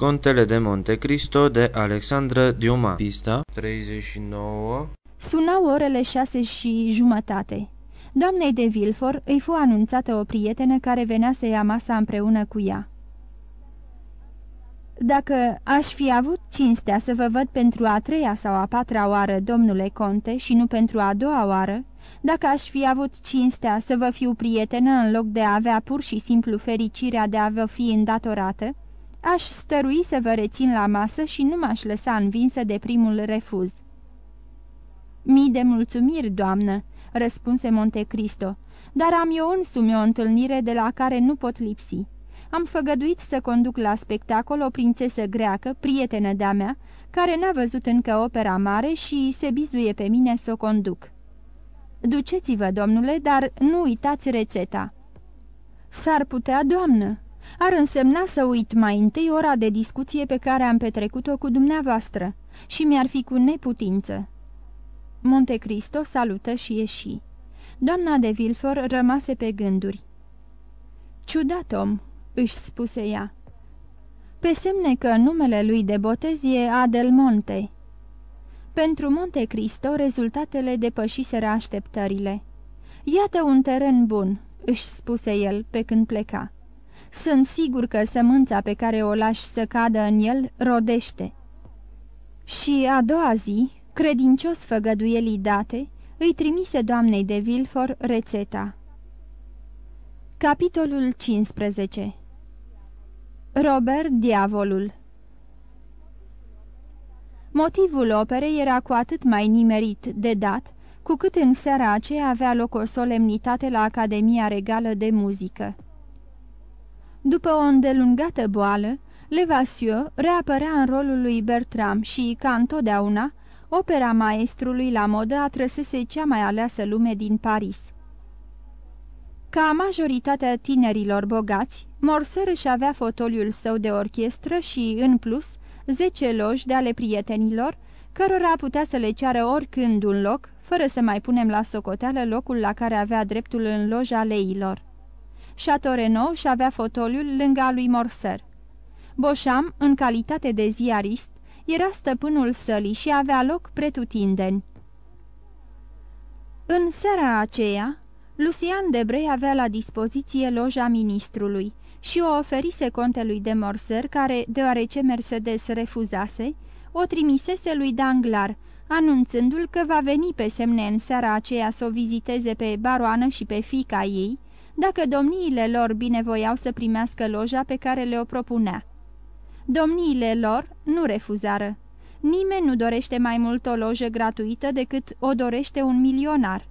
Contele de Monte Cristo de Alexandra Diuma Pista 39 Sunau orele șase și jumătate. Doamnei de Vilfor îi fu anunțată o prietenă care venea să ia masa împreună cu ea. Dacă aș fi avut cinstea să vă văd pentru a treia sau a patra oară, domnule conte, și nu pentru a doua oară, dacă aș fi avut cinstea să vă fiu prietenă în loc de a avea pur și simplu fericirea de a vă fi îndatorată, aș stărui să vă rețin la masă și nu m-aș lăsa învinsă de primul refuz. Mii de mulțumiri, doamnă, răspunse Monte Cristo, dar am eu însumi o întâlnire de la care nu pot lipsi. Am făgăduit să conduc la spectacol o prințesă greacă, prietenă de-a mea, care n-a văzut încă opera mare și se bizuie pe mine să o conduc. Duceți-vă, domnule, dar nu uitați rețeta." S-ar putea, doamnă. Ar însemna să uit mai întâi ora de discuție pe care am petrecut-o cu dumneavoastră și mi-ar fi cu neputință." Monte Cristo salută și ieși. Doamna de Vilfor rămase pe gânduri. Ciudat om," își spuse ea. Pe semne că numele lui de botez e Adelmonte." Pentru Monte Cristo rezultatele depășiseră așteptările. Iată un teren bun," își spuse el pe când pleca. Sunt sigur că sămânța pe care o lași să cadă în el rodește." Și a doua zi, credincios făgăduielii date, îi trimise doamnei de Vilfor rețeta. Capitolul 15 Robert Diavolul Motivul operei era cu atât mai nimerit de dat, cu cât în seara aceea avea loc o solemnitate la Academia Regală de Muzică. După o îndelungată boală, Levasseur reapărea în rolul lui Bertram și, ca întotdeauna, opera maestrului la modă atrăsese cea mai aleasă lume din Paris. Ca majoritatea tinerilor bogați, Morser își avea fotoliul său de orchestră și, în plus, zece loji de ale prietenilor, cărora putea să le ceară oricând un loc, fără să mai punem la socoteală locul la care avea dreptul în loja leilor. Chateau Renaud și avea fotoliul lângă lui Morser. Boșam, în calitate de ziarist, era stăpânul sălii și avea loc pretutindeni. În seara aceea, Lucian Debrei avea la dispoziție loja ministrului și o oferise contelui de Morser, care, deoarece Mercedes refuzase, o trimisese lui Danglar, anunțându-l că va veni pe semne în seara aceea să o viziteze pe baroană și pe fica ei, dacă domniile lor binevoiau să primească loja pe care le-o propunea. Domniile lor nu refuzară. Nimeni nu dorește mai mult o lojă gratuită decât o dorește un milionar.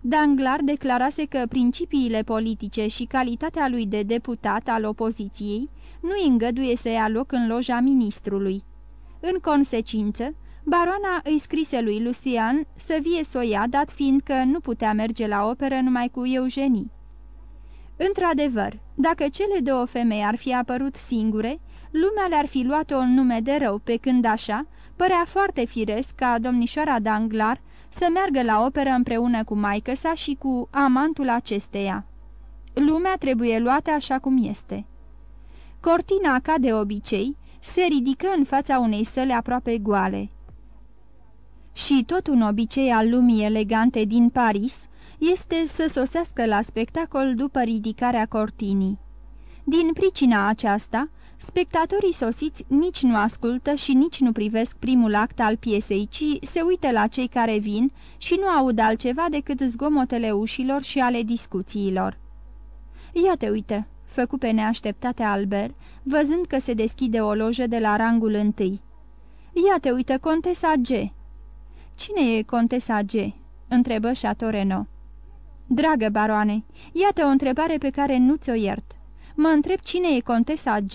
Danglar declarase că principiile politice și calitatea lui de deputat al opoziției nu îi îngăduie să ia loc în loja ministrului. În consecință, baroana îi scrise lui Lucian să vie soia, dat fiind că nu putea merge la operă numai cu Eugenie. Într-adevăr, dacă cele două femei ar fi apărut singure, lumea le-ar fi luat-o în nume de rău, pe când așa, părea foarte firesc ca domnișoara Danglar să meargă la operă împreună cu maică sa și cu amantul acesteia. Lumea trebuie luată așa cum este. Cortina, ca de obicei, se ridică în fața unei săle aproape goale. Și tot un obicei al lumii elegante din Paris este să sosească la spectacol după ridicarea cortinii. Din pricina aceasta, Spectatorii sosiți nici nu ascultă și nici nu privesc primul act al piesei, ci se uită la cei care vin și nu aud altceva decât zgomotele ușilor și ale discuțiilor. Ia te uită, făcu pe neașteptate Albert, văzând că se deschide o lojă de la rangul întâi. Ia te uită, contesa G." Cine e contesa G?" întrebă Chateau Dragă baroane, iată o întrebare pe care nu ți-o iert. Mă întreb cine e contesa G?"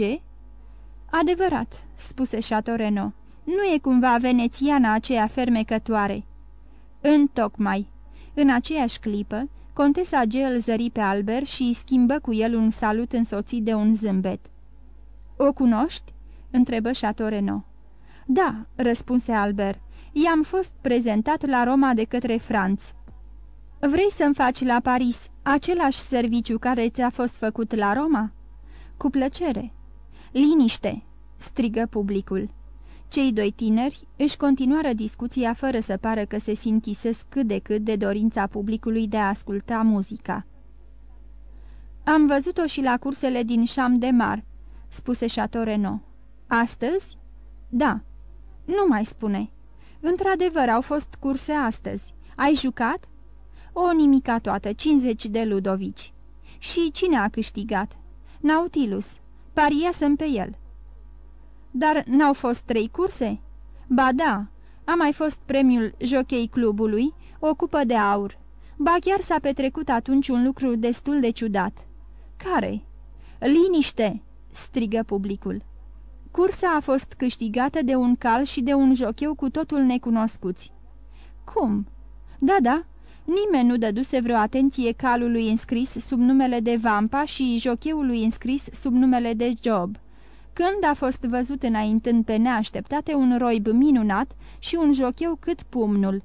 Adevărat," spuse Chateau nu e cumva venețiana aceea fermecătoare." Întocmai. În aceeași clipă, contesa G îl zări pe Albert și schimbă cu el un salut însoțit de un zâmbet. O cunoști?" întrebă Chateau Da," răspunse Albert. I-am fost prezentat la Roma de către Franț." Vrei să-mi faci la Paris același serviciu care ți-a fost făcut la Roma?" Cu plăcere." Liniște!" strigă publicul. Cei doi tineri își continuară discuția fără să pară că se sinchisesc cât de cât de dorința publicului de a asculta muzica. Am văzut-o și la cursele din Cham de Mar," spuse Chateau Renaud. Astăzi?" Da." Nu mai spune." Într-adevăr, au fost curse astăzi. Ai jucat?" O nimica toată, 50 de ludovici." Și cine a câștigat?" Nautilus. Pariasem pe el." Dar n-au fost trei curse?" Ba da, a mai fost premiul Jochei Clubului, o cupă de aur. Ba chiar s-a petrecut atunci un lucru destul de ciudat." Care?" Liniște!" strigă publicul. Cursa a fost câștigată de un cal și de un jocheu cu totul necunoscuți. Cum? Da, da, nimeni nu dăduse vreo atenție calului înscris sub numele de Vampa și jocheului înscris sub numele de Job. Când a fost văzut înaintând pe neașteptate un roib minunat și un jocheu cât pumnul,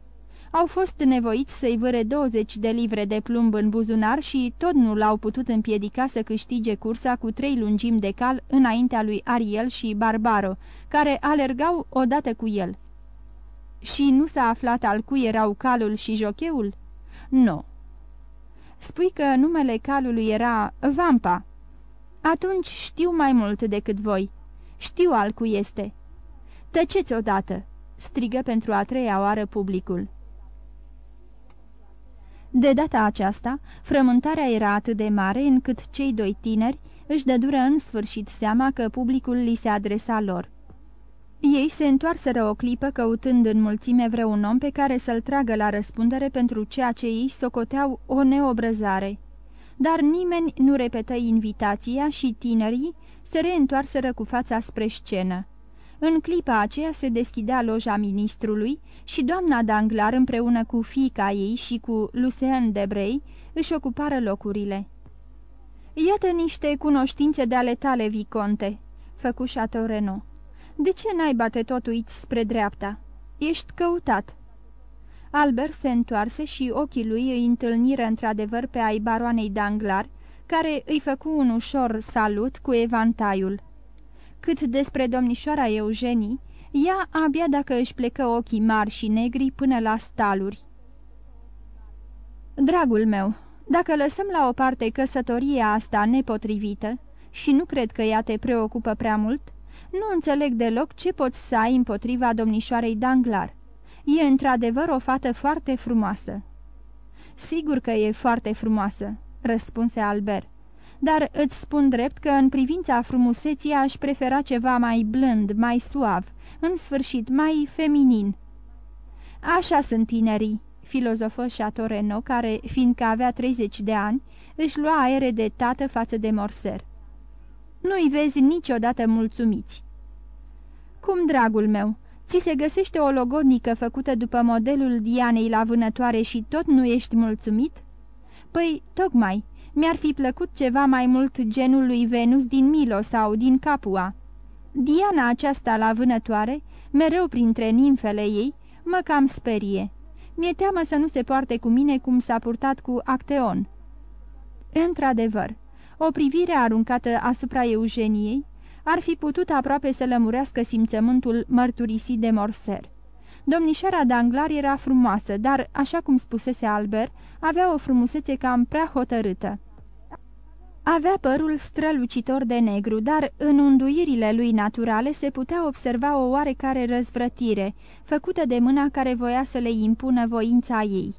au fost nevoiți să-i vâre 20 de livre de plumb în buzunar și tot nu l-au putut împiedica să câștige cursa cu trei lungimi de cal înaintea lui Ariel și Barbaro, care alergau odată cu el. Și nu s-a aflat al cui erau calul și jocheul? Nu. Spui că numele calului era Vampa. Atunci știu mai mult decât voi. Știu al cui este. Tăceți odată!" strigă pentru a treia oară publicul. De data aceasta, frământarea era atât de mare încât cei doi tineri își dădură în sfârșit seama că publicul li se adresa lor. Ei se întoarseră o clipă căutând în mulțime vreun om pe care să-l tragă la răspundere pentru ceea ce ei socoteau o neobrăzare. Dar nimeni nu repetă invitația și tinerii se reîntoarseră cu fața spre scenă. În clipa aceea se deschidea loja ministrului și doamna Danglar împreună cu fiica ei și cu Lucien Debrei își ocupară locurile. Iată niște cunoștințe de ale tale, Viconte," făcu Chateau De ce n-ai te tot uiți spre dreapta? Ești căutat." Albert se întoarse și ochii lui îi întâlniră într-adevăr pe ai baroanei Danglar, care îi făcu un ușor salut cu evantaiul. Cât despre domnișoara Eugenii, ea abia dacă își plecă ochii mari și negri până la staluri. Dragul meu, dacă lăsăm la o parte căsătoria asta nepotrivită, și nu cred că ea te preocupă prea mult, nu înțeleg deloc ce poți să ai împotriva domnișoarei Danglar. E într-adevăr o fată foarte frumoasă." Sigur că e foarte frumoasă," răspunse Albert dar îți spun drept că în privința frumuseții aș prefera ceva mai blând, mai suav, în sfârșit mai feminin. Așa sunt tinerii, filozofă Chateau care, fiindcă avea 30 de ani, își lua aere de tată față de Morser. Nu-i vezi niciodată mulțumiți. Cum, dragul meu, ți se găsește o logodnică făcută după modelul Dianei la vânătoare și tot nu ești mulțumit? Păi, tocmai, mi-ar fi plăcut ceva mai mult genul lui Venus din Milo sau din Capua. Diana aceasta la vânătoare, mereu printre nimfele ei, mă cam sperie. Mi-e teamă să nu se poarte cu mine cum s-a purtat cu Acteon. Într-adevăr, o privire aruncată asupra Eugeniei ar fi putut aproape să lămurească simțământul mărturisit de Morser. Domnișoara Danglar era frumoasă, dar, așa cum spusese Albert, avea o frumusețe cam prea hotărâtă. Avea părul strălucitor de negru, dar în unduirile lui naturale se putea observa o oarecare răzvrătire, făcută de mâna care voia să le impună voința ei.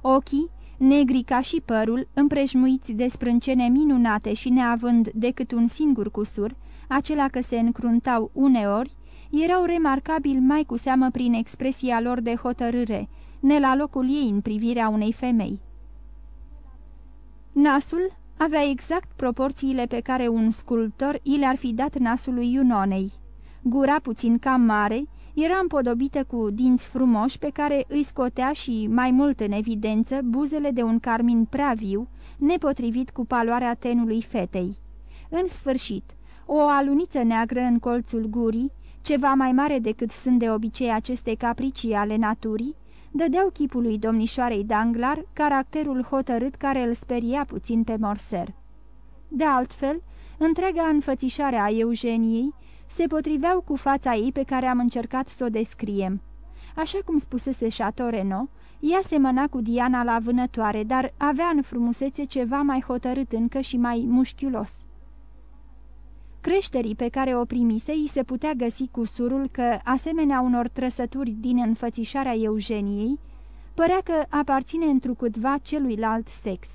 Ochii, negri ca și părul, împrejmuiți de sprâncene minunate și neavând decât un singur cusur, acela că se încruntau uneori, erau remarcabili mai cu seamă prin expresia lor de hotărâre, ne la locul ei în privirea unei femei. Nasul avea exact proporțiile pe care un sculptor i le-ar fi dat nasului Iunonei. Gura puțin cam mare, era împodobită cu dinți frumoși pe care îi scotea și, mai mult în evidență, buzele de un carmin prea viu, nepotrivit cu paloarea tenului fetei. În sfârșit, o aluniță neagră în colțul gurii, ceva mai mare decât sunt de obicei aceste capricii ale naturii, dădeau chipului domnișoarei Danglar caracterul hotărât care îl speria puțin pe Morser. De altfel, întreaga înfățișare a Eugeniei se potriveau cu fața ei pe care am încercat să o descriem. Așa cum spusese Chateau Renaud, ea semăna cu Diana la vânătoare, dar avea în frumusețe ceva mai hotărât încă și mai mușchiulos. Creșterii pe care o primise îi se putea găsi cu surul că, asemenea unor trăsături din înfățișarea Eugeniei, părea că aparține întrucutva celuilalt sex.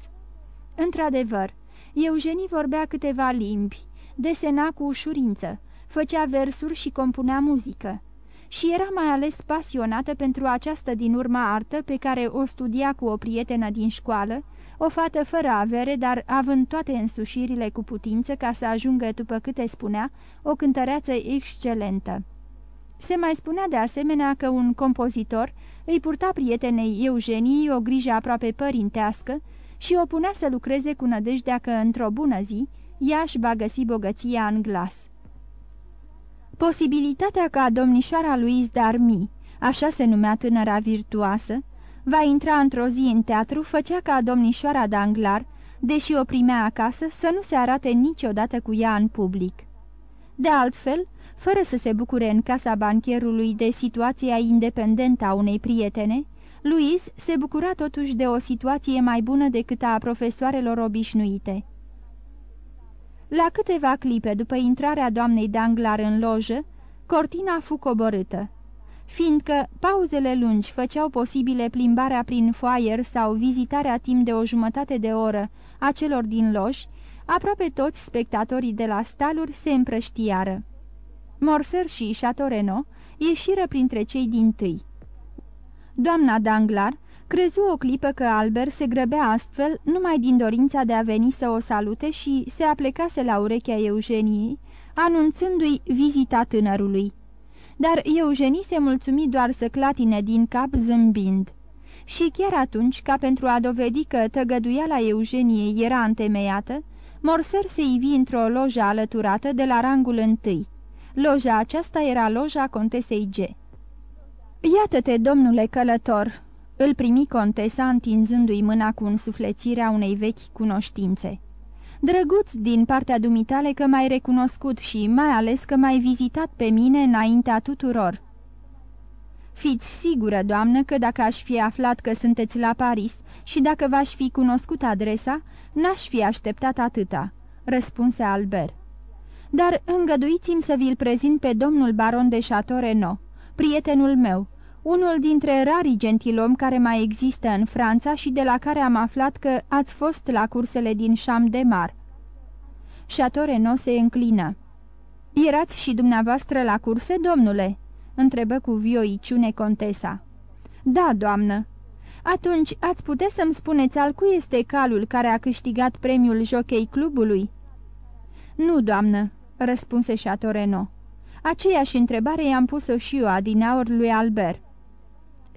Într-adevăr, Eugenie vorbea câteva limbi, desena cu ușurință, făcea versuri și compunea muzică. Și era mai ales pasionată pentru această din urma artă pe care o studia cu o prietenă din școală, o fată fără avere, dar având toate însușirile cu putință ca să ajungă, după câte spunea, o cântăreață excelentă. Se mai spunea de asemenea că un compozitor îi purta prietenei Eugeniei o grijă aproape părintească și o punea să lucreze cu nădejdea că, într-o bună zi, ea își va găsi bogăția în glas. Posibilitatea ca domnișoara Louise d'Army, așa se numea tânăra virtuoasă, va intra într-o zi în teatru, făcea ca domnișoara Danglar, deși o primea acasă, să nu se arate niciodată cu ea în public. De altfel, fără să se bucure în casa bancherului de situația independentă a unei prietene, Louise se bucura totuși de o situație mai bună decât a profesoarelor obișnuite. La câteva clipe după intrarea doamnei Danglar în lojă, cortina fu coborâtă. Fiindcă pauzele lungi făceau posibile plimbarea prin foaier sau vizitarea timp de o jumătate de oră a celor din loși, aproape toți spectatorii de la staluri se împrăștiară. Morser și Chateau ieșiră printre cei din tâi. Doamna Danglar crezu o clipă că Albert se grăbea astfel numai din dorința de a veni să o salute și se aplecase la urechea Eugeniei, anunțându-i vizita tânărului. Dar Eugenie se mulțumi doar să clatine din cap zâmbind. Și chiar atunci, ca pentru a dovedi că tăgăduiala Eugeniei era întemeiată, Morser se ivi într-o lojă alăturată de la rangul întâi. Loja aceasta era loja contesei G. Iată-te, domnule călător!" Îl primi contesa întinzându-i mâna cu însuflețirea unei vechi cunoștințe. Drăguț din partea dumitale că m-ai recunoscut și mai ales că m-ai vizitat pe mine înaintea tuturor." Fiți sigură, doamnă, că dacă aș fi aflat că sunteți la Paris și dacă v-aș fi cunoscut adresa, n-aș fi așteptat atâta," răspunse Albert. Dar îngăduiți-mi să vi-l prezint pe domnul baron de Chateau Renaud, prietenul meu, unul dintre rarii gentilomi care mai există în Franța și de la care am aflat că ați fost la cursele din Cham de Mar. Chateau Renaud se înclină. Erați și dumneavoastră la curse, domnule?" întrebă cu vioiciune contesa. Da, doamnă." Atunci ați putea să-mi spuneți al cui este calul care a câștigat premiul jochei clubului?" Nu, doamnă," răspunse Chateau Renaud. Aceeași întrebare i-am pus-o și eu adineaur lui Albert.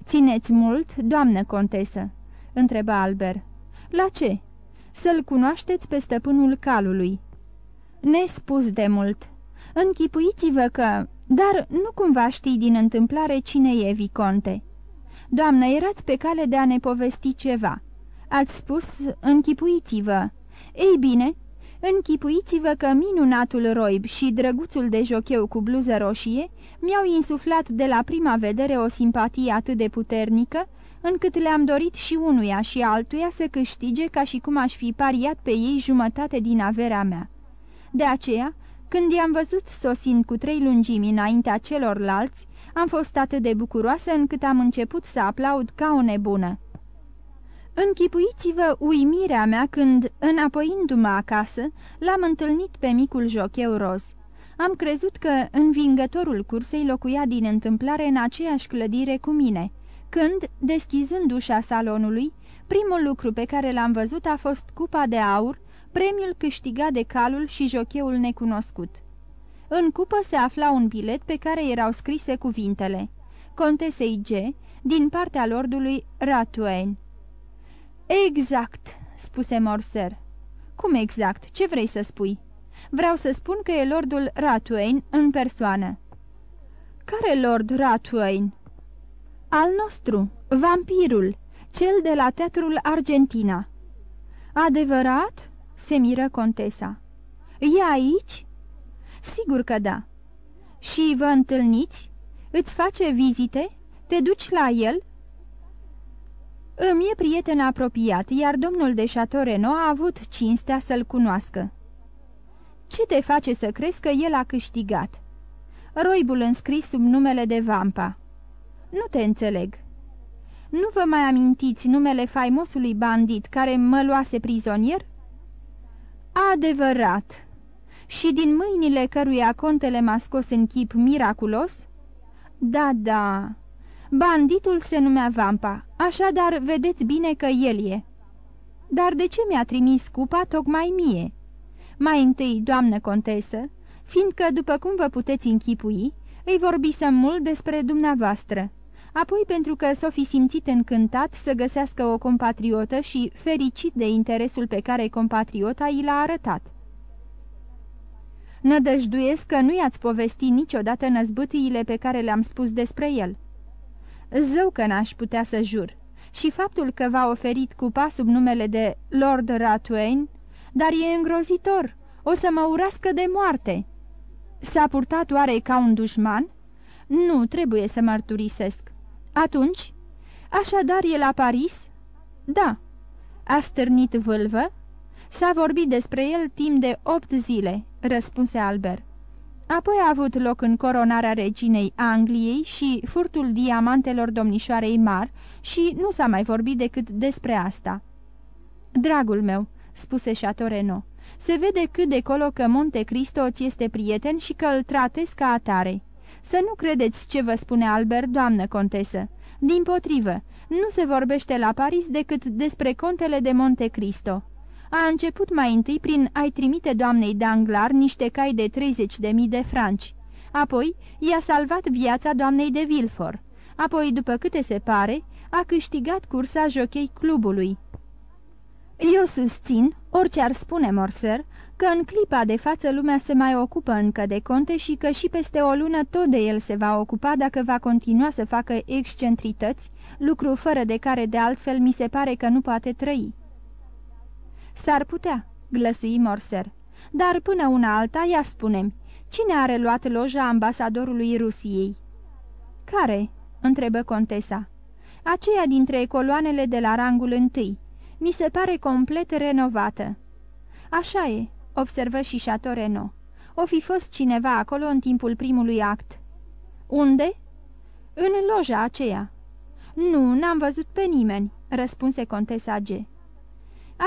Țineți mult, doamnă contesă?" întreba Albert. La ce?" Să-l cunoașteți pe stăpânul calului." Nespus de mult. Închipuiți-vă că... Dar nu cumva știi din întâmplare cine e Viconte." Doamnă, erați pe cale de a ne povesti ceva. Ați spus, închipuiți-vă. Ei bine, Închipuiți-vă că minunatul roib și drăguțul de jocheu cu bluză roșie mi-au insuflat de la prima vedere o simpatie atât de puternică, încât le-am dorit și unuia și altuia să câștige ca și cum aș fi pariat pe ei jumătate din averea mea. De aceea, când i-am văzut sosind cu trei lungimi înaintea celorlalți, am fost atât de bucuroasă încât am început să aplaud ca o nebună. Închipuiți-vă uimirea mea când, înapoiindu-mă acasă, l-am întâlnit pe micul jocheu roz. Am crezut că învingătorul cursei locuia din întâmplare în aceeași clădire cu mine, când, deschizând ușa salonului, primul lucru pe care l-am văzut a fost cupa de aur, premiul câștigat de calul și jocheul necunoscut. În cupă se afla un bilet pe care erau scrise cuvintele Contesei G, din partea lordului Ratwain. Exact, spuse Morser. Cum exact? Ce vrei să spui? Vreau să spun că e lordul Ratwain în persoană. Care lord Ratwain? Al nostru, vampirul, cel de la teatrul Argentina. Adevărat? se miră contesa. E aici? Sigur că da. Și vă întâlniți? Îți face vizite? Te duci la el?" Îmi e prieten apropiat, iar domnul de Chateau a avut cinstea să-l cunoască. Ce te face să crezi că el a câștigat?" Roibul înscris sub numele de Vampa." Nu te înțeleg." Nu vă mai amintiți numele faimosului bandit care mă luase prizonier?" Adevărat! Și din mâinile căruia contele m-a scos în chip miraculos?" Da, da, banditul se numea Vampa, așadar vedeți bine că el e." Dar de ce mi-a trimis cupa tocmai mie?" Mai întâi, doamnă contesă, fiindcă, după cum vă puteți închipui, îi vorbisem mult despre dumneavoastră. Apoi pentru că s-o fi simțit încântat să găsească o compatriotă și fericit de interesul pe care compatriota i l-a arătat. Nădăjduiesc că nu i-ați povesti niciodată năzbâtiile pe care le-am spus despre el. Zău că n-aș putea să jur. Și faptul că v-a oferit cupa sub numele de Lord Ratwain, dar e îngrozitor, o să mă urască de moarte. S-a purtat oare ca un dușman? Nu, trebuie să mărturisesc. Atunci? Așadar e la Paris? Da. A stârnit vâlvă? S-a vorbit despre el timp de opt zile, răspunse Albert. Apoi a avut loc în coronarea reginei Angliei și furtul diamantelor domnișoarei Mar și nu s-a mai vorbit decât despre asta. Dragul meu, spuse Chateau se vede cât de colo că Monte Cristo ți este prieten și că îl tratezi ca atare. Să nu credeți ce vă spune Albert, doamnă contesă. Din potrivă, nu se vorbește la Paris decât despre contele de Monte Cristo. A început mai întâi prin a-i trimite doamnei Danglar niște cai de 30.000 de franci. Apoi i-a salvat viața doamnei de Vilfort. Apoi, după câte se pare, a câștigat cursa jochei clubului. Eu susțin, orice ar spune Morser, că în clipa de față lumea se mai ocupă încă de conte și că și peste o lună tot de el se va ocupa dacă va continua să facă excentrități, lucru fără de care de altfel mi se pare că nu poate trăi. S-ar putea, glăsui Morser, dar până una alta, ia spunem, cine a reluat loja ambasadorului Rusiei? Care? întrebă contesa. Aceea dintre coloanele de la rangul întâi. Mi se pare complet renovată. Așa e, observă și Chateau Renaud. O fi fost cineva acolo în timpul primului act. Unde? În loja aceea. Nu, n-am văzut pe nimeni, răspunse contesa G.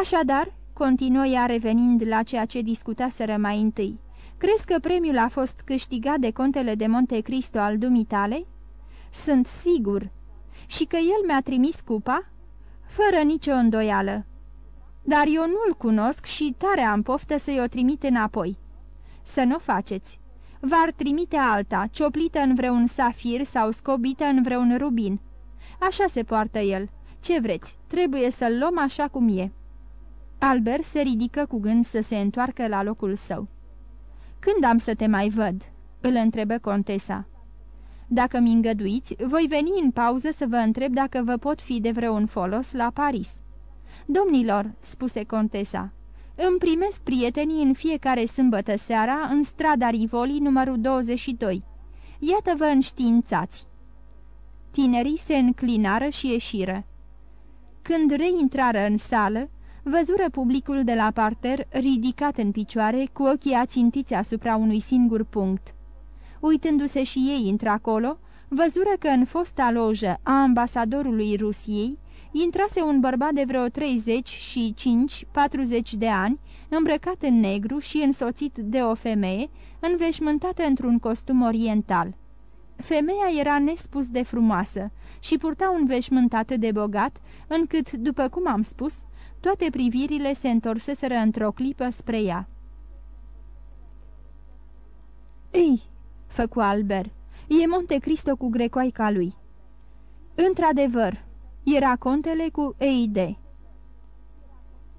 Așadar, continuă ea revenind la ceea ce discutaseră mai întâi, crezi că premiul a fost câștigat de contele de Monte Cristo al dumitale? Sunt sigur. Și că el mi-a trimis cupa? Fără nicio îndoială dar eu nu-l cunosc și tare am poftă să-i o trimit înapoi. Să nu faceți. V-ar trimite alta, cioplită în vreun safir sau scobită în vreun rubin. Așa se poartă el. Ce vreți, trebuie să-l luăm așa cum e." Albert se ridică cu gând să se întoarcă la locul său. Când am să te mai văd?" îl întrebă contesa. Dacă mi îngăduiți, voi veni în pauză să vă întreb dacă vă pot fi de vreun folos la Paris." Domnilor," spuse contesa, îmi primesc prietenii în fiecare sâmbătă seara în strada Rivoli numărul 22. Iată-vă înștiințați." Tinerii se înclinară și ieșiră. Când reintrară în sală, văzură publicul de la parter ridicat în picioare, cu ochii ațintiți asupra unui singur punct. Uitându-se și ei într-acolo, văzură că în fosta lojă a ambasadorului Rusiei, intrase un bărbat de vreo 30 și 5-40 de ani, îmbrăcat în negru și însoțit de o femeie, înveșmântată într-un costum oriental. Femeia era nespus de frumoasă și purta un veșmânt atât de bogat, încât, după cum am spus, toate privirile se întorseseră într-o clipă spre ea. Ei, făcu Albert, e Monte Cristo cu grecoaica lui. Într-adevăr, era contele cu Eide.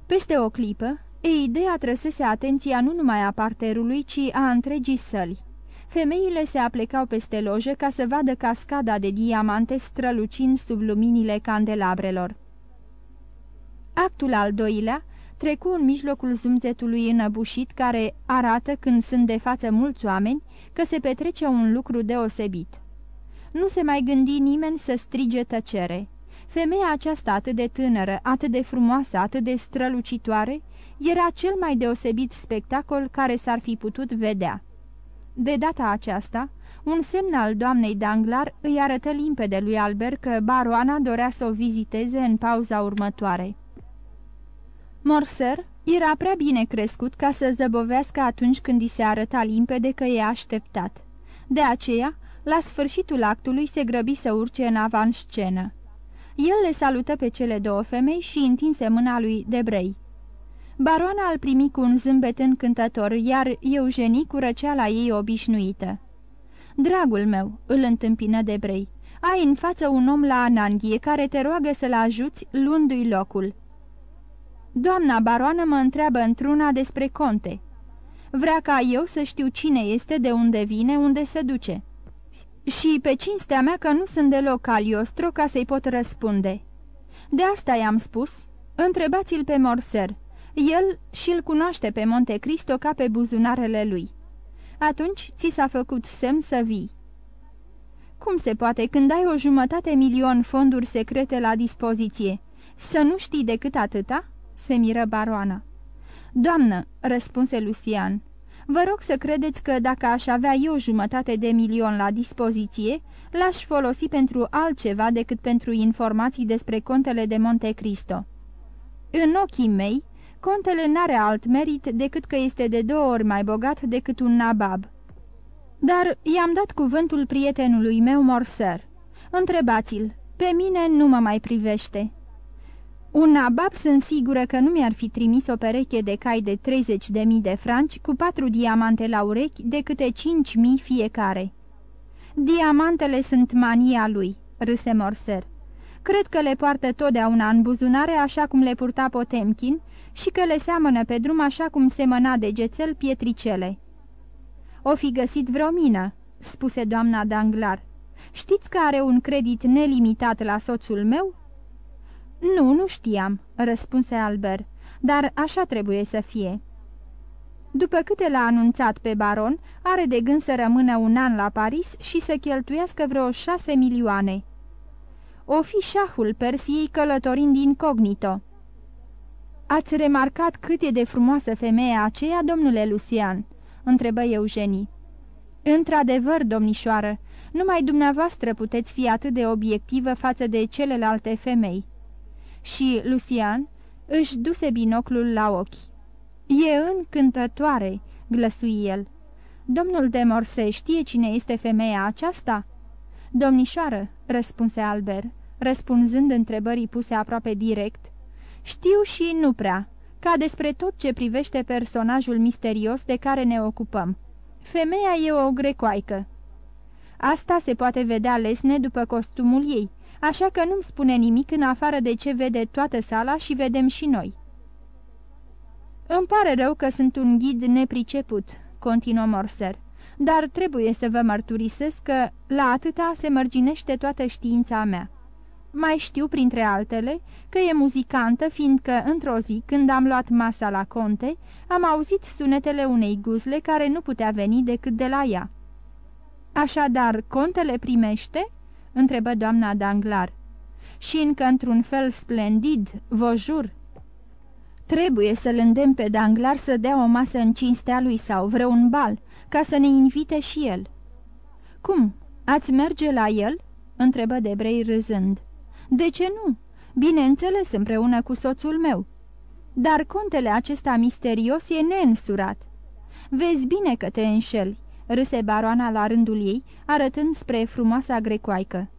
Peste o clipă, Eide atrăsese atenția nu numai a parterului, ci a întregii săli. Femeile se aplecau peste loje ca să vadă cascada de diamante strălucind sub luminile candelabrelor. Actul al doilea trecu în mijlocul zumzetului înăbușit care arată, când sunt de față mulți oameni, că se petrece un lucru deosebit. Nu se mai gândi nimeni să strige tăcere. Femeia aceasta atât de tânără, atât de frumoasă, atât de strălucitoare, era cel mai deosebit spectacol care s-ar fi putut vedea. De data aceasta, un semn al doamnei Danglar îi arătă limpede lui Albert că baroana dorea să o viziteze în pauza următoare. Morser era prea bine crescut ca să zăbovească atunci când îi se arăta limpede că e așteptat. De aceea, la sfârșitul actului se grăbi să urce în avanscenă. El le salută pe cele două femei și întinse mâna lui Debrei. Baroana îl primi cu un zâmbet încântător, iar Eugenie cu răceala ei obișnuită. Dragul meu," îl întâmpină Debrei, ai în față un om la ananghie care te roagă să-l ajuți luându-i locul." Doamna baroană mă întreabă într-una despre conte. Vrea ca eu să știu cine este, de unde vine, unde se duce." Și pe cinstea mea că nu sunt deloc caliostro ca să-i pot răspunde." De asta i-am spus, întrebați-l pe Morser." El și-l cunoaște pe Monte Cristo ca pe buzunarele lui. Atunci ți s-a făcut semn să vii. Cum se poate când ai o jumătate milion fonduri secrete la dispoziție? Să nu știi decât atâta?" Se miră baroana. Doamnă," răspunse Lucian, vă rog să credeți că dacă aș avea eu jumătate de milion la dispoziție, l-aș folosi pentru altceva decât pentru informații despre contele de Monte Cristo. În ochii mei, Contele n-are alt merit decât că este de două ori mai bogat decât un nabab. Dar i-am dat cuvântul prietenului meu Morser. Întrebați-l, pe mine nu mă mai privește. Un nabab sunt sigură că nu mi-ar fi trimis o pereche de cai de 30.000 de franci cu patru diamante la urechi de câte 5.000 fiecare. Diamantele sunt mania lui, râse Morser. Cred că le poartă totdeauna în buzunare așa cum le purta Potemkin și că le seamănă pe drum așa cum semăna degețel pietricele. O fi găsit vreo mină," spuse doamna Danglar. Știți că are un credit nelimitat la soțul meu?" Nu, nu știam," răspunse Albert, dar așa trebuie să fie." După câte l-a anunțat pe baron, are de gând să rămână un an la Paris și să cheltuiască vreo șase milioane. O fi șahul Persiei călătorind incognito. Ați remarcat cât e de frumoasă femeia aceea, domnule Lucian?" întrebă Eugenie. Într-adevăr, domnișoară, numai dumneavoastră puteți fi atât de obiectivă față de celelalte femei." Și Lucian își duse binoclul la ochi. E încântătoare," glăsui el. Domnul de Morse știe cine este femeia aceasta?" Domnișoară," răspunse Albert, răspunzând întrebării puse aproape direct, știu și nu prea, ca despre tot ce privește personajul misterios de care ne ocupăm. Femeia e o grecoaică. Asta se poate vedea lesne după costumul ei, așa că nu-mi spune nimic în afară de ce vede toată sala și vedem și noi. Îmi pare rău că sunt un ghid nepriceput, continuă Morser, dar trebuie să vă mărturisesc că la atâta se mărginește toată știința mea. Mai știu, printre altele, că e muzicantă, fiindcă, într-o zi, când am luat masa la conte, am auzit sunetele unei guzle care nu putea veni decât de la ea. Așadar, contele primește?" Întrebă doamna Danglar. Și încă într-un fel splendid, vă jur." Trebuie să-l îndemn pe Danglar să dea o masă în cinstea lui sau vreun bal, ca să ne invite și el." Cum, ați merge la el?" întrebă Debrei râzând. De ce nu? Bineînțeles, împreună cu soțul meu. Dar contele acesta misterios e neînsurat. Vezi bine că te înșeli, râse baroana la rândul ei, arătând spre frumoasa grecoaică.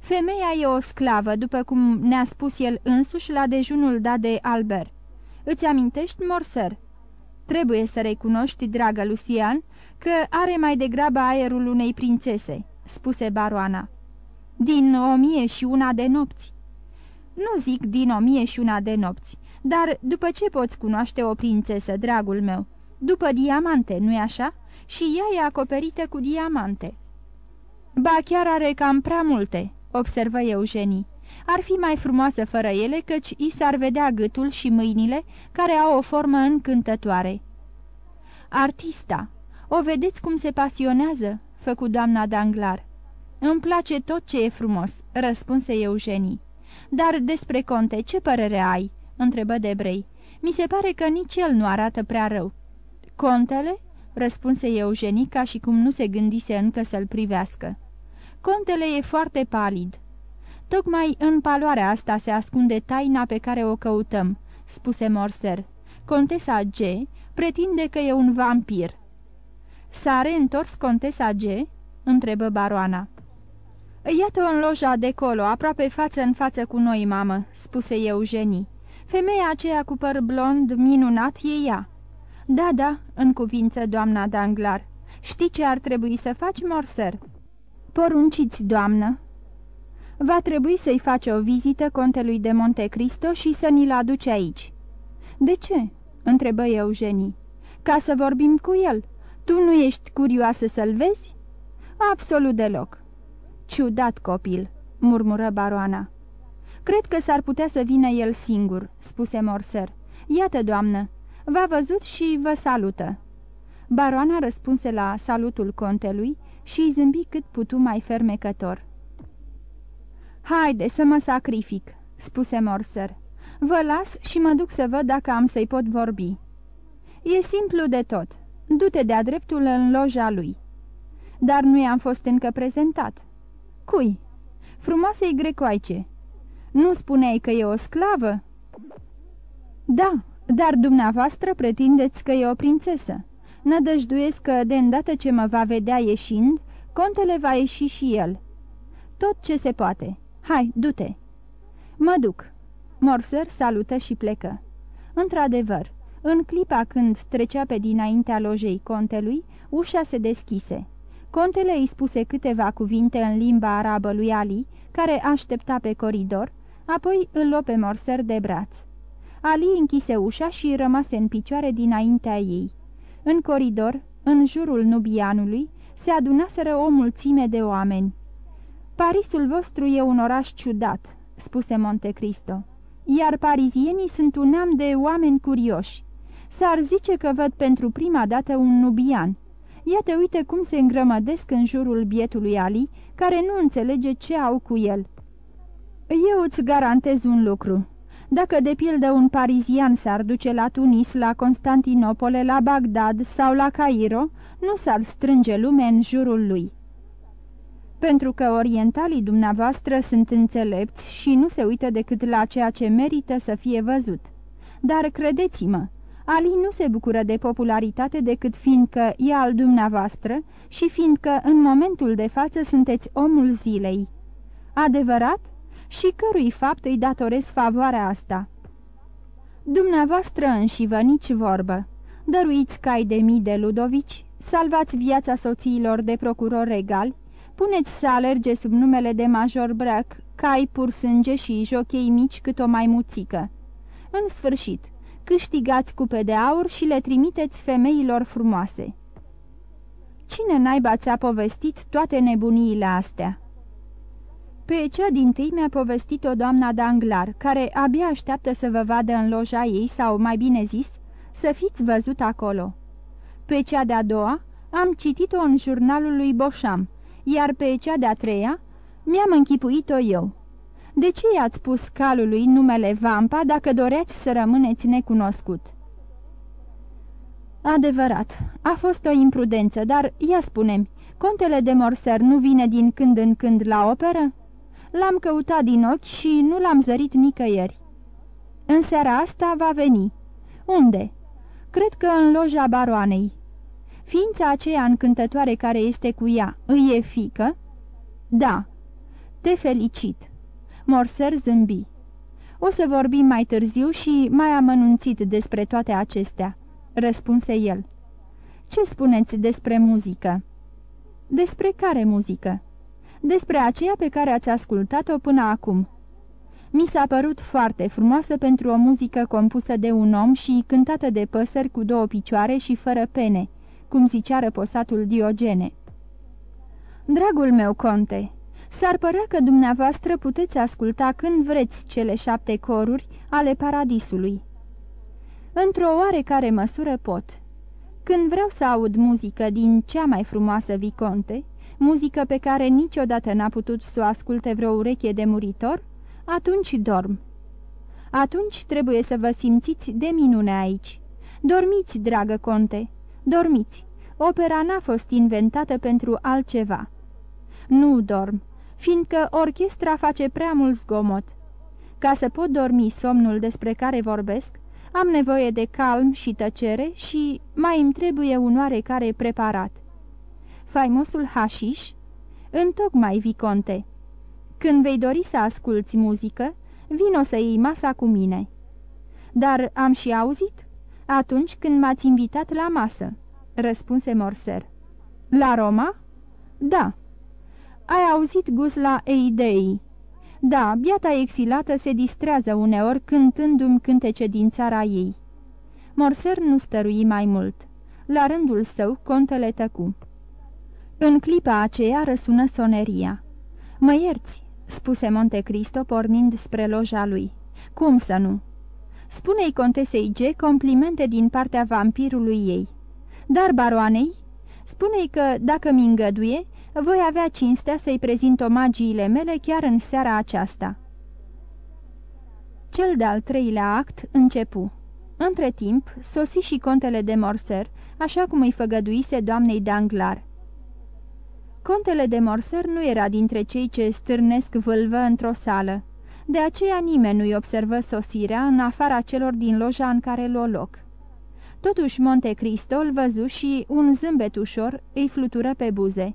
Femeia e o sclavă, după cum ne-a spus el însuși la dejunul dat de Albert. Îți amintești, Morser? Trebuie să recunoști, dragă Lucian, că are mai degrabă aerul unei prințese, spuse baroana. Din o mie și una de nopți. Nu zic din o mie și una de nopți, dar după ce poți cunoaște o prințesă, dragul meu? După diamante, nu-i așa? Și ea e acoperită cu diamante. Ba chiar are cam prea multe, observă Eugenie. Ar fi mai frumoasă fără ele, căci i s-ar vedea gâtul și mâinile, care au o formă încântătoare. Artista, o vedeți cum se pasionează?" făcu doamna Danglar. Îmi place tot ce e frumos," răspunse Eugenie. Dar despre conte, ce părere ai?" întrebă Debrei. Mi se pare că nici el nu arată prea rău." Contele?" Răspunse Eugenie ca și cum nu se gândise încă să-l privească. Contele e foarte palid." Tocmai în paloarea asta se ascunde taina pe care o căutăm," spuse Morser. Contesa G pretinde că e un vampir." S-a reîntors contesa G?" întrebă baroana. Iată-o în loja de colo, aproape față în față cu noi, mamă," spuse Eugenie. Femeia aceea cu păr blond minunat e ea." Da, da," în cuvință doamna Danglar. Știi ce ar trebui să faci, Morser?" Porunciți, doamnă." Va trebui să-i faci o vizită contelui de Monte Cristo și să ni-l aduci aici." De ce?" întrebă Eugenie. Ca să vorbim cu el. Tu nu ești curioasă să-l vezi?" Absolut deloc." Ciudat copil," murmură baroana. Cred că s-ar putea să vină el singur," spuse Morser. Iată, doamnă, v-a văzut și vă salută." Baroana răspunse la salutul contelui și îi zâmbi cât putu mai fermecător. Haide să mă sacrific," spuse Morser. Vă las și mă duc să văd dacă am să-i pot vorbi." E simplu de tot. Du-te de-a dreptul în loja lui." Dar nu i-am fost încă prezentat." Cui?" Frumoasei grecoaice." Nu spuneai că e o sclavă?" Da, dar dumneavoastră pretindeți că e o prințesă. Nădăjduiesc că, de îndată ce mă va vedea ieșind, contele va ieși și el. Tot ce se poate. Hai, du-te!" Mă duc." Morser salută și plecă. Într-adevăr, în clipa când trecea pe dinaintea lojei contelui, ușa se deschise. Contele îi spuse câteva cuvinte în limba arabă lui Ali, care aștepta pe coridor, apoi îl luă pe Morser de braț. Ali închise ușa și rămase în picioare dinaintea ei. În coridor, în jurul nubianului, se adunaseră o mulțime de oameni. Parisul vostru e un oraș ciudat," spuse Montecristo, iar parizienii sunt un neam de oameni curioși. S-ar zice că văd pentru prima dată un nubian. Iată uite cum se îngrămădesc în jurul bietului Ali, care nu înțelege ce au cu el. Eu îți garantez un lucru. Dacă de pildă un parizian s-ar duce la Tunis, la Constantinopole, la Bagdad sau la Cairo, nu s-ar strânge lume în jurul lui. Pentru că orientalii dumneavoastră sunt înțelepți și nu se uită decât la ceea ce merită să fie văzut. Dar credeți-mă, Ali nu se bucură de popularitate decât fiindcă e al dumneavoastră și fiindcă în momentul de față sunteți omul zilei. Adevărat? Și cărui fapt îi datorez favoarea asta? Dumneavoastră înșivă nici vorbă. Dăruiți cai de mii de ludovici, salvați viața soțiilor de procuror regali, puneți să alerge sub numele de major Brac, cai pur sânge și jochei mici cât o maimuțică. În sfârșit, câștigați cupe de aur și le trimiteți femeilor frumoase. Cine naiba ți-a povestit toate nebuniile astea? Pe cea din tâi mi-a povestit-o doamna Danglar, care abia așteaptă să vă vadă în loja ei, sau mai bine zis, să fiți văzut acolo. Pe cea de-a doua am citit-o în jurnalul lui Boșam, iar pe cea de-a treia mi-am închipuit-o eu. De ce i-ați pus calului numele Vampa dacă doreați să rămâneți necunoscut? Adevărat, a fost o imprudență, dar ia spunem, contele de Morser nu vine din când în când la operă? L-am căutat din ochi și nu l-am zărit nicăieri. În seara asta va veni. Unde? Cred că în loja baroanei. Ființa aceea încântătoare care este cu ea îi e fică? Da. Te felicit. Morser zâmbi. O să vorbim mai târziu și mai amănunțit despre toate acestea, răspunse el. Ce spuneți despre muzică? Despre care muzică? Despre aceea pe care ați ascultat-o până acum. Mi s-a părut foarte frumoasă pentru o muzică compusă de un om și cântată de păsări cu două picioare și fără pene, cum zicea răposatul Diogene. Dragul meu, conte, S-ar părea că dumneavoastră puteți asculta când vreți cele șapte coruri ale paradisului. Într-o oarecare măsură pot. Când vreau să aud muzică din cea mai frumoasă viconte, muzică pe care niciodată n-a putut să o asculte vreo ureche de muritor, atunci dorm. Atunci trebuie să vă simțiți de minune aici. Dormiți, dragă conte, dormiți. Opera n-a fost inventată pentru altceva. Nu dorm, fiindcă orchestra face prea mult zgomot. Ca să pot dormi somnul despre care vorbesc, am nevoie de calm și tăcere și mai îmi trebuie un oarecare preparat. Faimosul hașiș? Întocmai, Viconte. Când vei dori să asculți muzică, vino să iei masa cu mine. Dar am și auzit? Atunci când m-ați invitat la masă, răspunse Morser. La Roma? Da. Ai auzit gusla Eidei? Da, biata exilată se distrează uneori cântându-mi cântece din țara ei. Morser nu stărui mai mult. La rândul său, contele tăcu. În clipa aceea răsună soneria. Mă ierți, spuse Monte Cristo pornind spre loja lui. Cum să nu? Spune-i contesei G complimente din partea vampirului ei. Dar baroanei? Spune-i că, dacă mi îngăduie, voi avea cinstea să-i prezint omagiile mele chiar în seara aceasta. Cel de-al treilea act începu. Între timp, sosi și contele de Morser, așa cum îi făgăduise doamnei Danglar. Contele de Morser nu era dintre cei ce stârnesc vâlvă într-o sală. De aceea nimeni nu-i observă sosirea în afara celor din loja în care luă loc. Totuși Monte Cristo îl văzu și un zâmbet ușor îi flutură pe buze.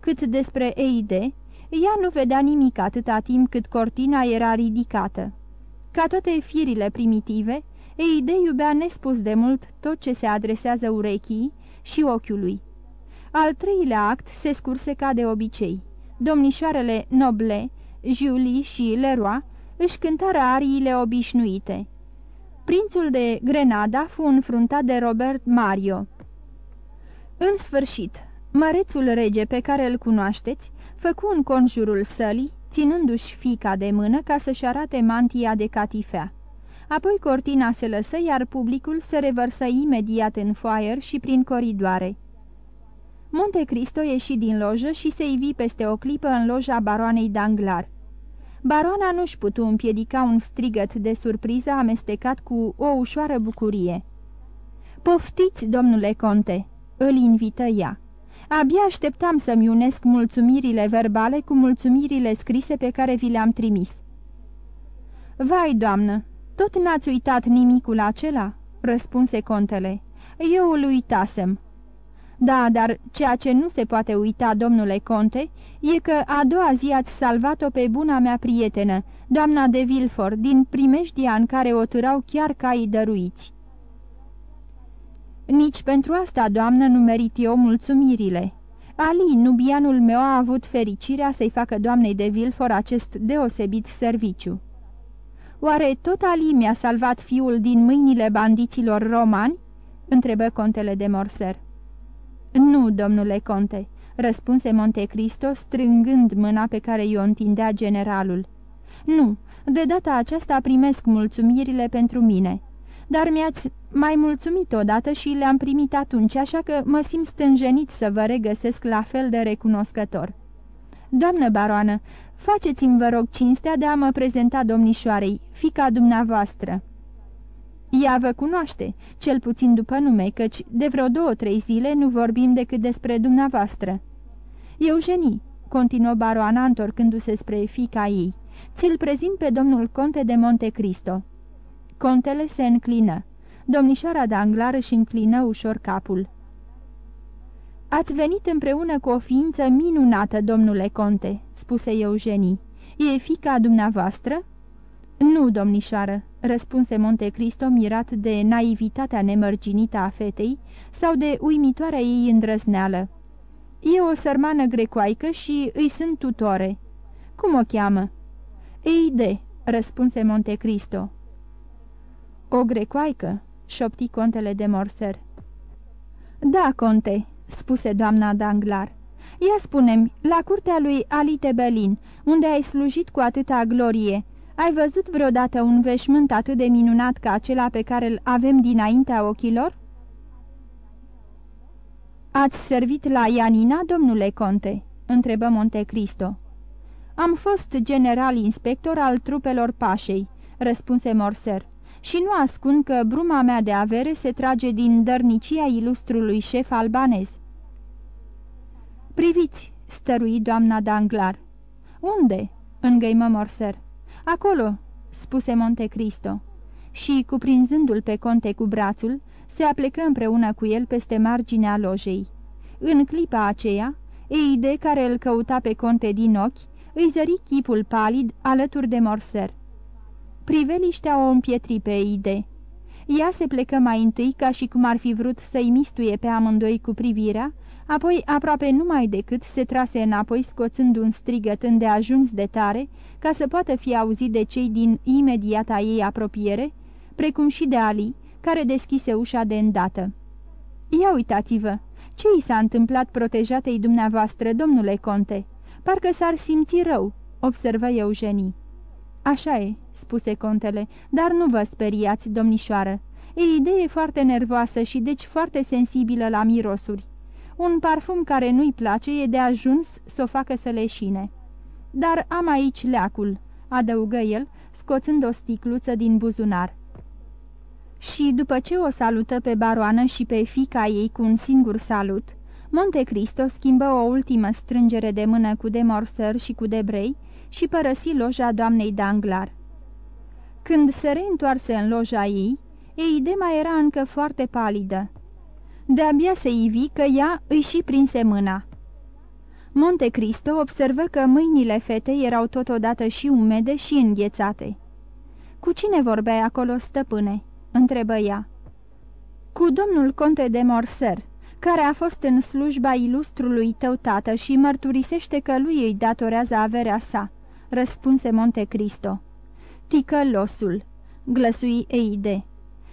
Cât despre Eide, ea nu vedea nimic atâta timp cât cortina era ridicată. Ca toate firile primitive, Eide iubea nespus de mult tot ce se adresează urechii și ochiului. Al treilea act se scurse ca de obicei. Domnișoarele Noble, Julie și Leroy își cântară ariile obișnuite. Prințul de Grenada fu înfruntat de Robert Mario. În sfârșit, mărețul rege pe care îl cunoașteți făcu în conjurul sălii, ținându-și fica de mână ca să-și arate mantia de catifea. Apoi cortina se lăsă, iar publicul se revărsă imediat în foaier și prin coridoare. Monte Cristo ieși din lojă și se ivi peste o clipă în loja baroanei Danglar. Baroana nu-și putu împiedica un strigăt de surpriză amestecat cu o ușoară bucurie. Poftiți, domnule conte!" îl invită ea. Abia așteptam să-mi unesc mulțumirile verbale cu mulțumirile scrise pe care vi le-am trimis." Vai, doamnă, tot n-ați uitat nimicul acela?" răspunse contele. Eu îl uitasem." Da, dar ceea ce nu se poate uita, domnule conte, e că a doua zi ați salvat-o pe buna mea prietenă, doamna de Vilfort, din primejdia în care o târau chiar caii dăruiți. Nici pentru asta, doamnă, nu merit eu mulțumirile. Ali, nubianul meu, a avut fericirea să-i facă doamnei de Vilfort acest deosebit serviciu. Oare tot Ali mi-a salvat fiul din mâinile bandiților romani?" întrebă contele de Morser. Nu, domnule conte," răspunse Montecristo, strângând mâna pe care i-o întindea generalul. Nu, de data aceasta primesc mulțumirile pentru mine. Dar mi-ați mai mulțumit odată și le-am primit atunci, așa că mă simt stânjenit să vă regăsesc la fel de recunoscător. Doamnă baroană, faceți-mi, vă rog, cinstea de a mă prezenta domnișoarei, fica dumneavoastră." Ea vă cunoaște, cel puțin după nume, căci de vreo două-trei zile nu vorbim decât despre dumneavoastră." Eugenie," continuă baroana întorcându-se spre fica ei, ți-l prezint pe domnul conte de Monte Cristo." Contele se înclină. Domnișoara Danglar își înclină ușor capul. Ați venit împreună cu o ființă minunată, domnule conte," spuse Eugenie. E fica dumneavoastră?" Nu, domnișoară," răspunse Monte Cristo mirat de naivitatea nemărginită a fetei sau de uimitoarea ei îndrăzneală. E o sărmană grecoaică și îi sunt tutore." Cum o cheamă?" Eide," răspunse Monte Cristo. O grecoaică?" șopti contele de Morser. Da, conte," spuse doamna Danglar. Ia spunem, la curtea lui Ali Tebelin, unde ai slujit cu atâta glorie, ai văzut vreodată un veșmânt atât de minunat ca acela pe care îl avem dinaintea ochilor?" Ați servit la Ianina, domnule conte?" întrebă Montecristo. Am fost general inspector al trupelor pașei," răspunse Morser, și nu ascund că bruma mea de avere se trage din dărnicia ilustrului șef albanez." Priviți!" stărui doamna Danglar. Unde?" îngăimă Morser. Acolo," spuse Montecristo. Și, cuprinzându-l pe conte cu brațul, se aplecă împreună cu el peste marginea lojei. În clipa aceea, Eide, care îl căuta pe conte din ochi, îi zări chipul palid alături de Morser. Priveliștea o împietri pe Eide. Ea se plecă mai întâi ca și cum ar fi vrut să-i mistuie pe amândoi cu privirea, apoi aproape numai decât se trase înapoi scoțând un strigăt îndeajuns de tare ca să poată fi auzit de cei din imediata ei apropiere, precum și de Ali, care deschise ușa de îndată. Ia uitați-vă! Ce i s-a întâmplat protejatei dumneavoastră, domnule conte? Parcă s-ar simți rău," observă Eugenie. Așa e," spuse contele, dar nu vă speriați, domnișoară. E idee foarte nervoasă și deci foarte sensibilă la mirosuri. Un parfum care nu-i place e de ajuns să o facă să leșine. Dar am aici leacul," adăugă el, scoțând o sticluță din buzunar. Și după ce o salută pe baroană și pe fica ei cu un singur salut, Monte Cristo schimbă o ultimă strângere de mână cu de Morser și cu de Brei și părăsi loja doamnei Danglar. Când se reîntoarse în loja ei, Eidema era încă foarte palidă. De-abia se ivi că ea îi și prinse mâna. Monte Cristo observă că mâinile fetei erau totodată și umede și înghețate. Cu cine vorbeai acolo, stăpâne?" întrebă ea. Cu domnul conte de Morser, care a fost în slujba ilustrului tău tată și mărturisește că lui îi datorează averea sa," răspunse Monte Cristo. Ticălosul, glăsui Eide.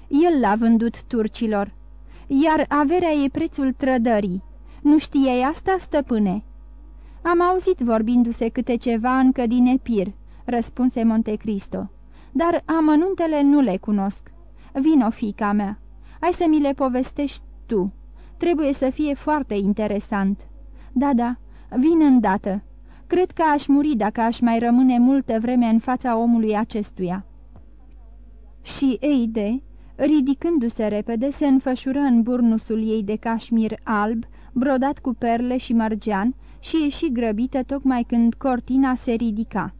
El l-a vândut turcilor, iar averea e prețul trădării. Nu știai asta, stăpâne?" Am auzit vorbindu-se câte ceva încă din Epir," răspunse Monte Cristo, dar amănuntele nu le cunosc. Vino, fica mea, hai să mi le povestești tu. Trebuie să fie foarte interesant." Da, da, vin îndată. Cred că aș muri dacă aș mai rămâne multă vreme în fața omului acestuia." Și Eide, ridicându-se repede, se înfășură în burnusul ei de cașmir alb, brodat cu perle și mărgean, și ieși grăbită tocmai când cortina se ridica.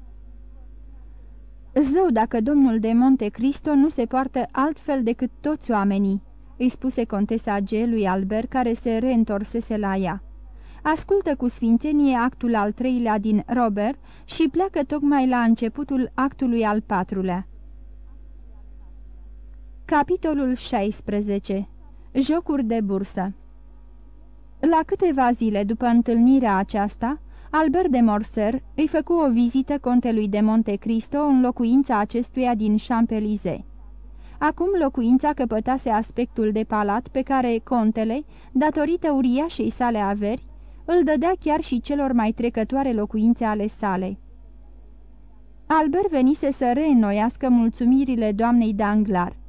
Zău dacă domnul de Monte Cristo nu se poartă altfel decât toți oamenii," îi spuse contesa G. lui Albert, care se reîntorsese la ea. Ascultă cu sfințenie actul al treilea din Robert și pleacă tocmai la începutul actului al patrulea. Capitolul 16. Jocuri de bursă La câteva zile după întâlnirea aceasta, Albert de Morser îi făcu o vizită contelui de Monte Cristo în locuința acestuia din Champs-Élysées. Acum locuința căpătase aspectul de palat pe care contele, datorită uriașei sale averi, îl dădea chiar și celor mai trecătoare locuințe ale sale. Albert venise să reînnoiască mulțumirile doamnei Danglar.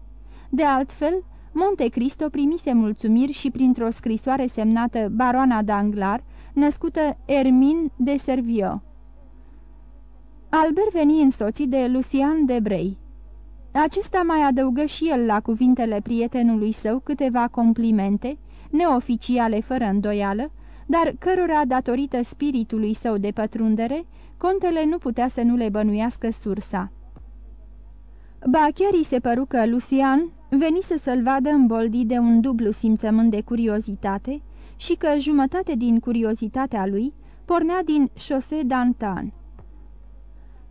De altfel, Monte Cristo primise mulțumiri și printr-o scrisoare semnată Baroana Danglar, născută Ermin de Servio. Albert veni însoțit de Lucian de Brei. Acesta mai adăugă și el la cuvintele prietenului său câteva complimente, neoficiale fără îndoială, dar cărora, datorită spiritului său de pătrundere, contele nu putea să nu le bănuiască sursa. Ba chiar îi se păru că Lucian venise să-l vadă îmboldit de un dublu simțământ de curiozitate, și că jumătate din curiozitatea lui pornea din șose Dantan.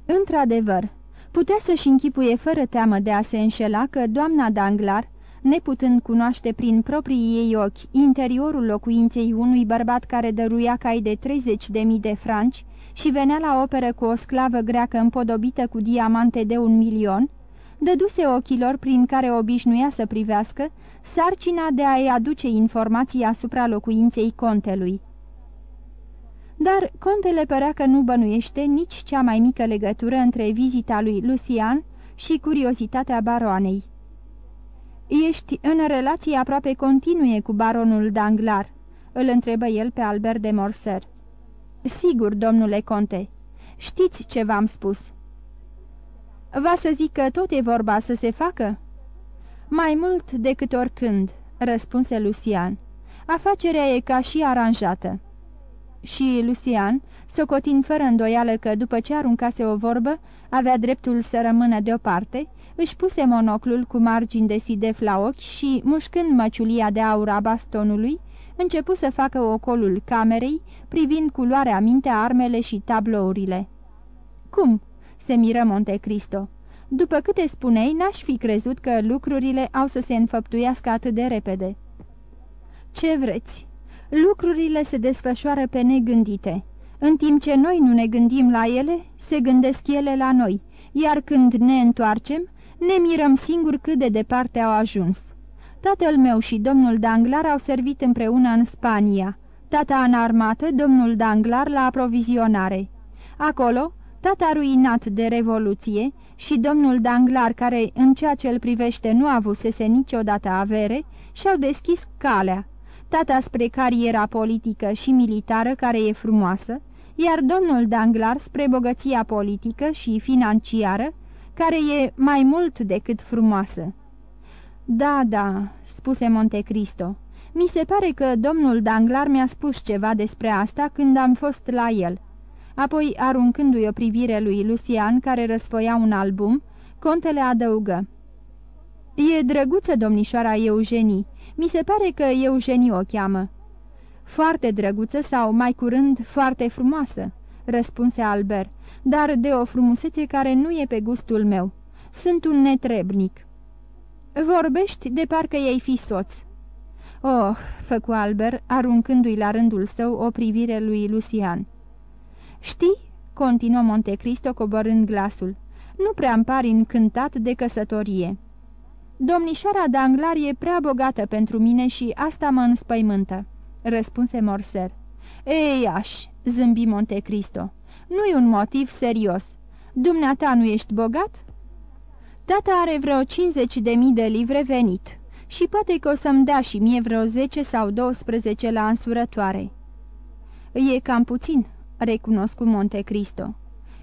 Într-adevăr, putea să-și închipuie fără teamă de a se înșela că doamna Danglar, neputând cunoaște prin proprii ei ochi interiorul locuinței unui bărbat care dăruia cai de 30.000 de franci și venea la operă cu o sclavă greacă împodobită cu diamante de un milion, dăduse ochilor prin care obișnuia să privească sarcina de a-i aduce informații asupra locuinței contelui. Dar contele părea că nu bănuiește nici cea mai mică legătură între vizita lui Lucian și curiozitatea baroanei. Ești în relație aproape continue cu baronul Danglar?" îl întrebă el pe Albert de Morser. Sigur, domnule conte. Știți ce v-am spus." Va să zic că tot e vorba să se facă?" Mai mult decât oricând," răspunse Lucian. Afacerea e ca și aranjată." Și Lucian, socotind fără îndoială că după ce aruncase o vorbă, avea dreptul să rămână deoparte, își puse monoclul cu margini de sidef la ochi și, mușcând măciulia de aur a bastonului, începu să facă ocolul camerei, privind cu luarea minte armele și tablourile. Cum?" Se miră Monte Cristo. După câte spuneai, n-aș fi crezut că lucrurile au să se înfăptuiască atât de repede." Ce vreți? Lucrurile se desfășoară pe negândite. În timp ce noi nu ne gândim la ele, se gândesc ele la noi, iar când ne întoarcem, ne mirăm singur cât de departe au ajuns. Tatăl meu și domnul Danglar au servit împreună în Spania, tata în armată, domnul Danglar la aprovizionare. Acolo, tata ruinat de revoluție și domnul Danglar, care în ceea ce îl privește nu avusese niciodată avere, și-au deschis calea, tata spre cariera politică și militară care e frumoasă, iar domnul Danglar spre bogăția politică și financiară, care e mai mult decât frumoasă. Da, da," spuse Montecristo. Mi se pare că domnul Danglar mi-a spus ceva despre asta când am fost la el." Apoi, aruncându-i o privire lui Lucian, care răsfoia un album, contele adăugă. E drăguță domnișoara Eugenie. Mi se pare că Eugenie o cheamă." Foarte drăguță sau, mai curând, foarte frumoasă," răspunse Albert, dar de o frumusețe care nu e pe gustul meu. Sunt un netrebnic." Vorbești de parcă ei fi soț." Oh," făcu Albert, aruncându-i la rândul său o privire lui Lucian. Știi?" continuă Montecristo coborând glasul. Nu prea-mi pari încântat de căsătorie." Domnișoara Danglar e prea bogată pentru mine și asta mă înspăimântă," răspunse Morser. Ei, aș," zâmbi Montecristo, nu-i un motiv serios. Dumneata nu ești bogat?" Tata are vreo 50 de mii de livre venit și poate că o să-mi dea și mie vreo 10 sau 12 la însurătoare." E cam puțin," recunoscu Montecristo.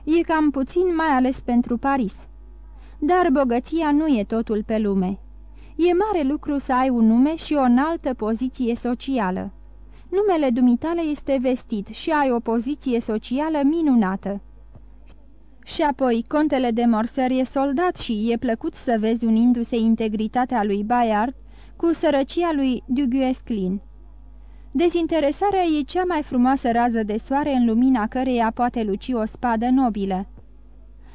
E cam puțin mai ales pentru Paris." Dar bogăția nu e totul pe lume. E mare lucru să ai un nume și o înaltă poziție socială. Numele dumitale este vestit și ai o poziție socială minunată. Și apoi, contele de Morser e soldat și e plăcut să vezi unindu-se integritatea lui Bayard cu sărăcia lui Duguesclin. Dezinteresarea e cea mai frumoasă rază de soare în lumina căreia poate luci o spadă nobilă.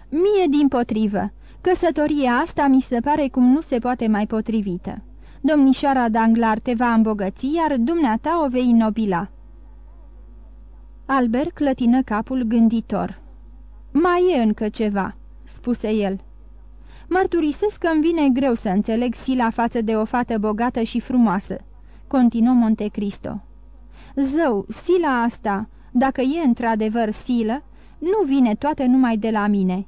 Mie din potrivă, Căsătoria asta mi se pare cum nu se poate mai potrivită. Domnișoara Danglar te va îmbogăți, iar dumneata o vei nobila." Albert clătină capul gânditor. Mai e încă ceva," spuse el. Mărturisesc că îmi vine greu să înțeleg sila față de o fată bogată și frumoasă," continuă Montecristo. Zău, sila asta, dacă e într-adevăr silă, nu vine toată numai de la mine."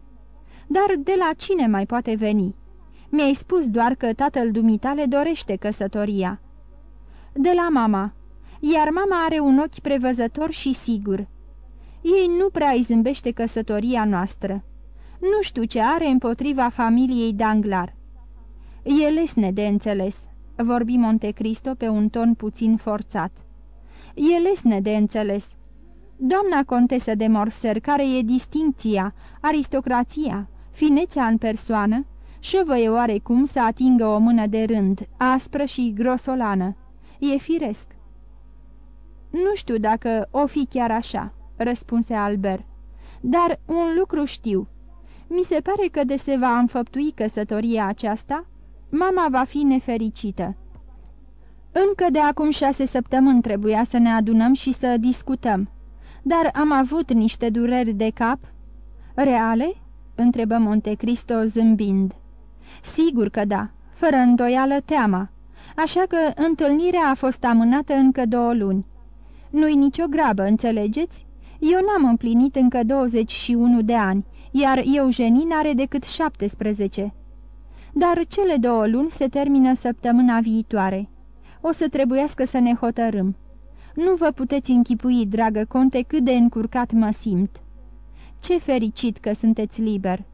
Dar de la cine mai poate veni? Mi-ai spus doar că tatăl dumitale dorește căsătoria." De la mama. Iar mama are un ochi prevăzător și sigur. Ei nu prea îi zâmbește căsătoria noastră. Nu știu ce are împotriva familiei Danglar. E lesne de înțeles, vorbi Montecristo pe un ton puțin forțat. E lesne de înțeles. Doamna contesă de Morser, care e distincția, aristocrația, finețea în persoană, șovăie oarecum să atingă o mână de rând, aspră și grosolană. E firesc. Nu știu dacă o fi chiar așa," răspunse Albert, dar un lucru știu. Mi se pare că de se va înfăptui căsătoria aceasta, mama va fi nefericită." Încă de acum șase săptămâni trebuia să ne adunăm și să discutăm, dar am avut niște dureri de cap. Reale? întrebă Montecristo zâmbind. Sigur că da, fără îndoială teama, așa că întâlnirea a fost amânată încă două luni. Nu-i nicio grabă, înțelegeți? Eu n-am împlinit încă 21 de ani, iar Eugenie n-are decât 17. Dar cele două luni se termină săptămâna viitoare. O să trebuiască să ne hotărâm. Nu vă puteți închipui, dragă conte, cât de încurcat mă simt. Ce fericit că sunteți liber!"